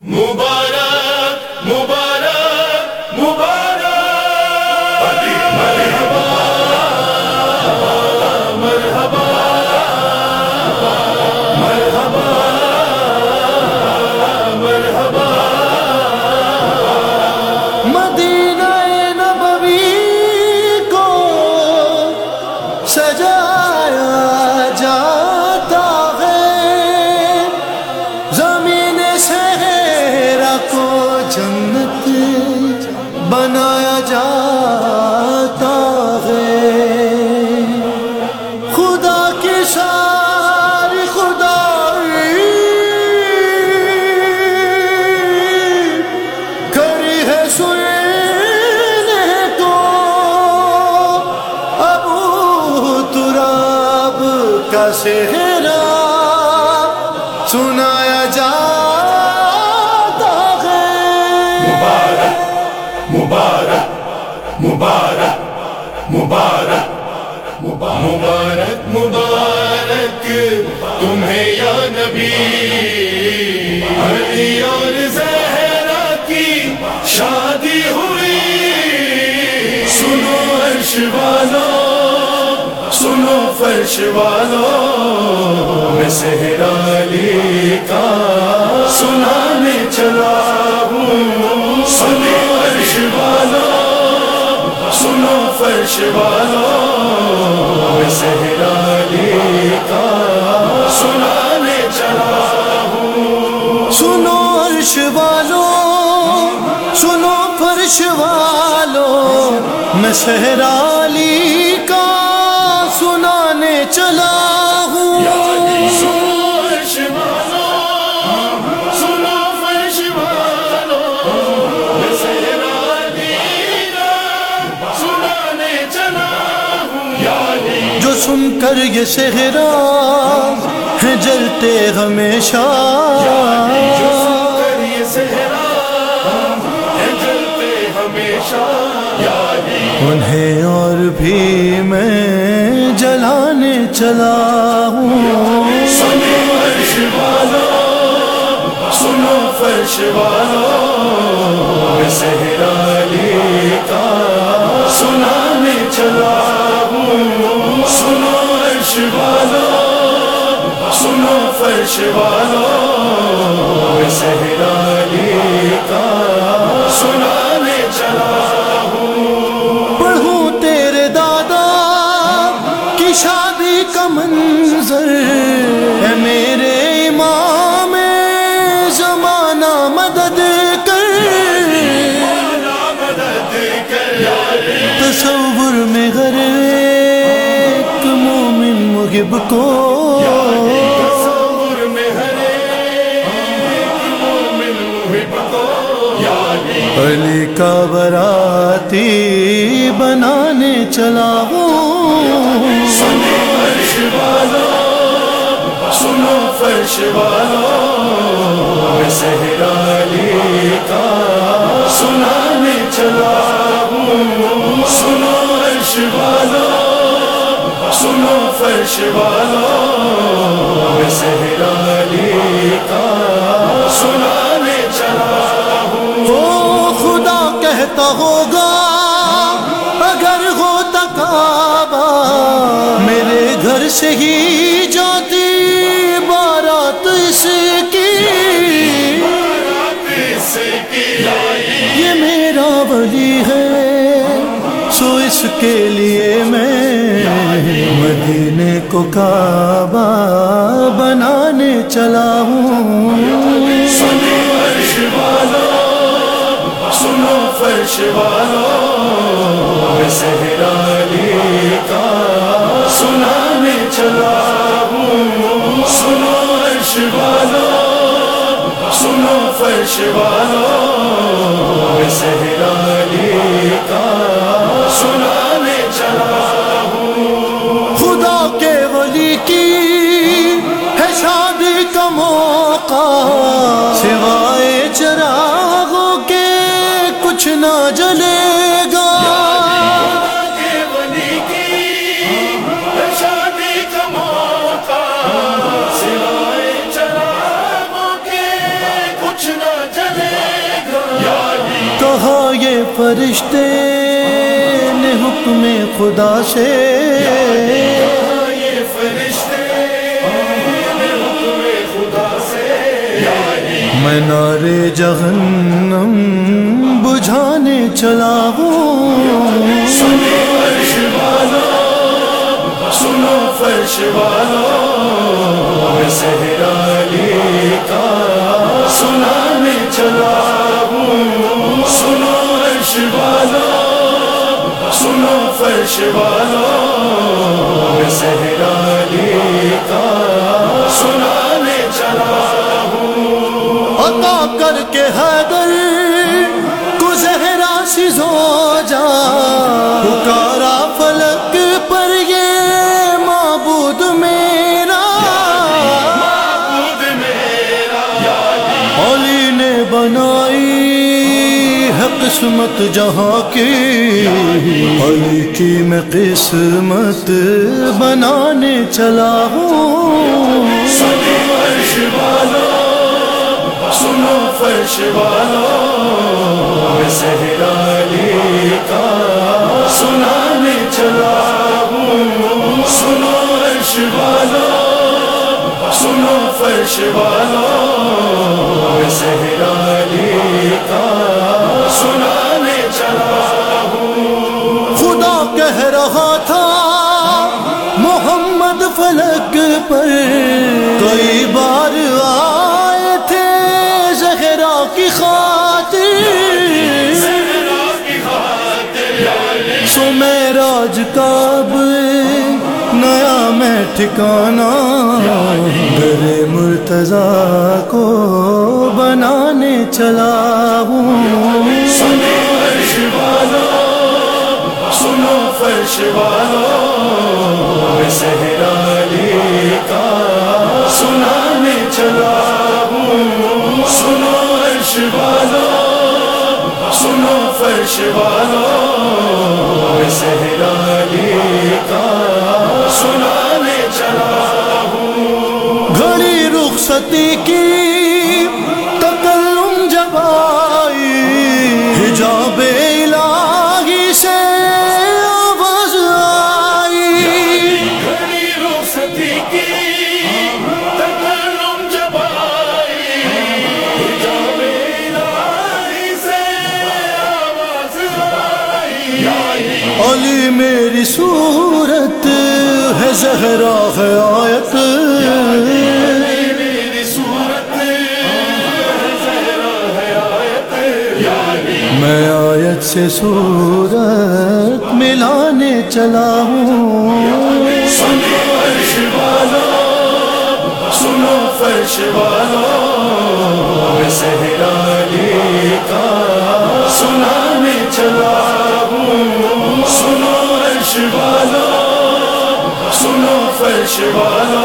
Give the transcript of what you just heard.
مبارک کا سہرا سنایا جاتا ہے۔ مبارک مبارک مبارک مبارک مبارک تمہیں یا نبی علی اور زہرا کی شادی ہوئی۔ سنو عرش والو سنو فرش والو میں صحرا علی کا سنانے چلا ہوں۔ سنو عرش والو سنو فرش والو میں صحرا علی کا سنانے چلا سنو عرش والو سنو فرش والو میں سہرالی سن کر یہ صحرا ہے جلتے ہمیشہ انہیں اور بھی میں جلانے چلا ہوں۔ سنو فرش والو سنو فرش والو فرش والو میں صحرا علی کا سنانے چلا پڑھوں تیرے دادا کی شادی کا منظر ہے میرے امام زمانہ مدد کر۔ تصور میں غر ایک مومن محب کو علی کا براتی بنانے چلا ہوں سنو فرش والو، سنو فرش والو، میں صحرا علی کا سنانے چلا ہوں سنو عرش والو، سنو فرش والو، میں صحرا گھر ہی جاتی بارات اس کی۔ یہ میرا ولی ہے، سو اس کے لیے میں مدینے کو کعبہ بنانے چلا ہوں۔ سنو فرش والو سنو فرش والو سنانے سنو عرش والو سنو فرش والو سہرا فرشتے نے حکم خدا سے یہ فرشتے حکم خدا سے میں نارے جہنم بجھانے چلا ہوں۔ فرش والا سنو فرش والا صحرا علی کا عرش والوں والا صحرا علی کا سنانے چلا ہوں۔ عطا کر کے قسمت جہاں کی علی کی میں قسمت بنانے چلا ہوں۔ سنو فرش والا، سنو فرش والا صحرا علی کا سنانے چلا ہوں۔ سنو فرش والا، سنو فرش والا صحرا کہہ رہا تھا محمد فلک پر۔ کئی بار آئے تھے زہرا کی خاطر۔ سو راج کاب نیا میں ٹھکانا میرے مرتضی کو بنانے چلا ہوں۔ فرش والا صحرا علی کا سنانے چلا ہوں۔ سنو فرش والا سنو فرش والا صحرا علی کا سنانے چلا ہوں۔ گھڑی رخصتی کی میری صورت ہے زہرا ہے آیت میں آیت سے صورت ملانے چلا ہوں۔ سنو فرش والا۔ سنو فرش والا۔ ہوں